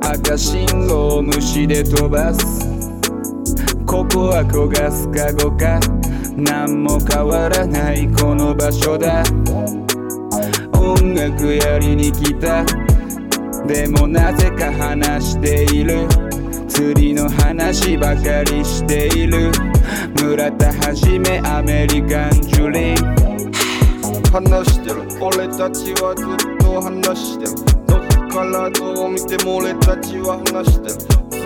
赤信号を虫で飛ばす。ここは焦がすかごか。何も変わらないこの場所だ。音楽やりに来た。でもなぜか話している。釣りの話ばかりしている。村田はじめアメリカンジュリン話してる。俺たちはずっと話してる。からどう見ても俺たちは話して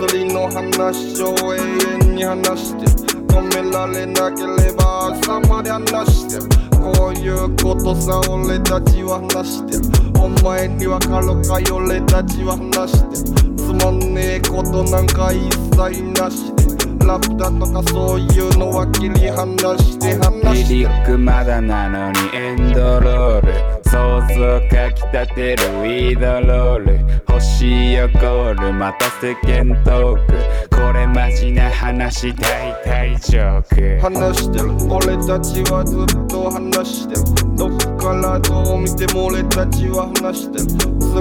釣りの話を永遠に話してる止められなければ朝まで話してこういうことさ俺たちは話してお前にわかるかい俺たちは話してつまんねえことなんか一切なしでラップだとかそういうのは切り離して話してるリックまだなのにエンドロール想像かきたてるウィードロール。欲しいよコールまた世間トーク。これマジな話大体ジョーク。話してる。俺たちはずっと話してる。どっからどう見ても俺たちは話してる。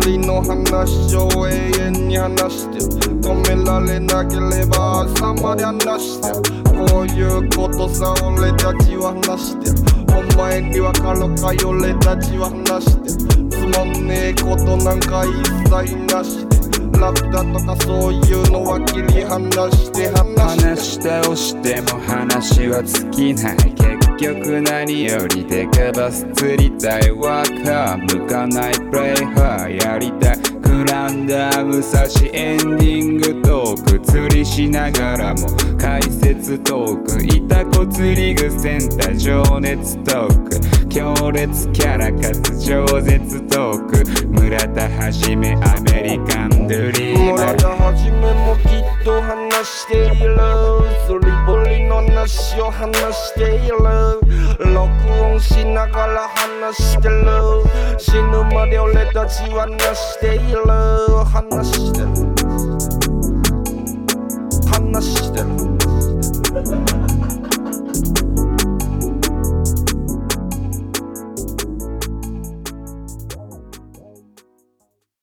釣りの話を永遠に話してる。られなければ朝まで話してこういうことさ俺たちは話してお前にわかるかい俺たちは話してつまんねえことなんか一切なしでラップだとかそういうのは切り離して話して話し倒しても話は尽きない結局何よりデカバス釣りたいワーカー向かないプレイハーやりたいグランダー武蔵エンディングトーク釣りしながらも解説トークいたこ釣り具センター情熱トーク強烈キャラかつ饒舌トーク村田はじめアメリカンドリーム村田はじめもきっと話している。釣り堀の話を話している。録音しながら話してる。死ぬまで俺たちは話している。話してる。話してる。